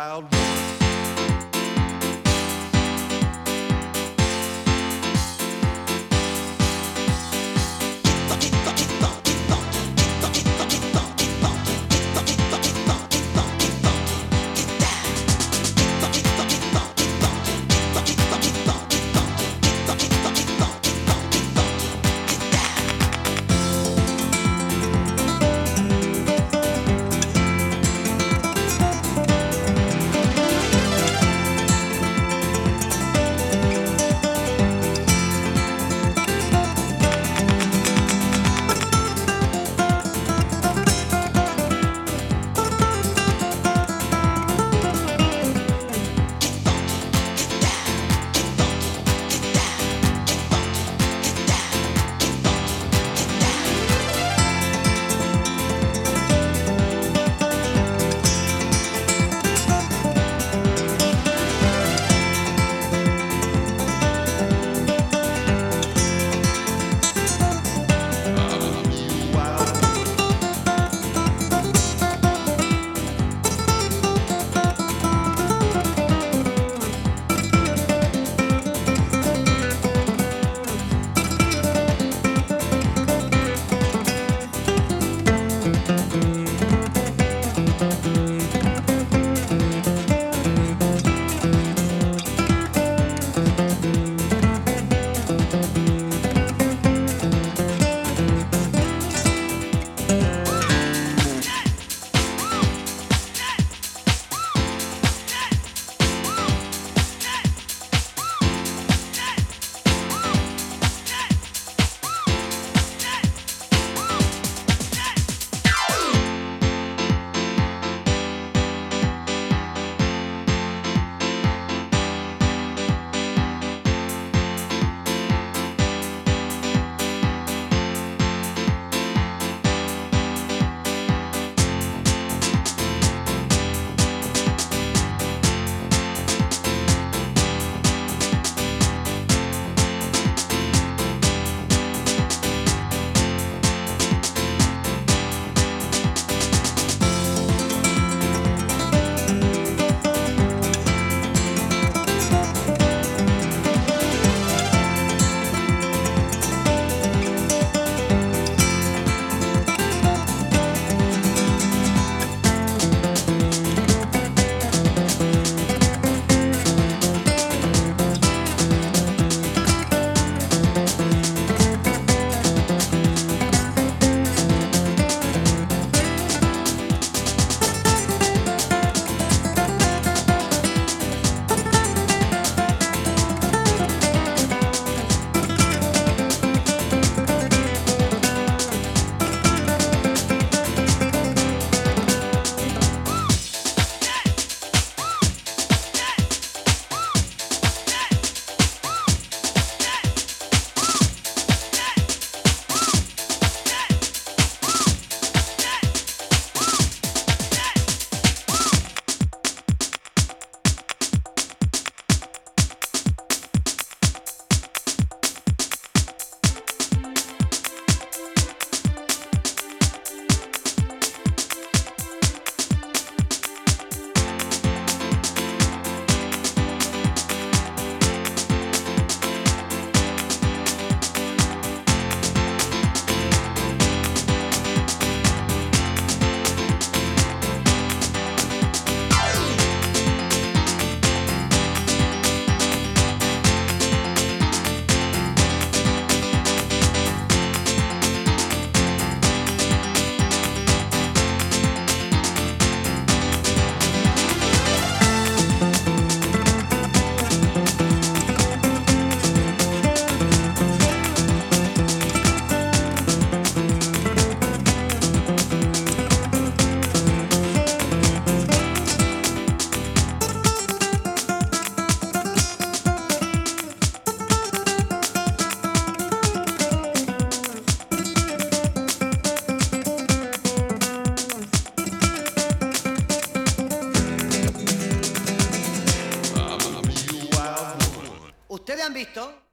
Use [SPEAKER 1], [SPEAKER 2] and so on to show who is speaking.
[SPEAKER 1] wild ¿Ustedes han visto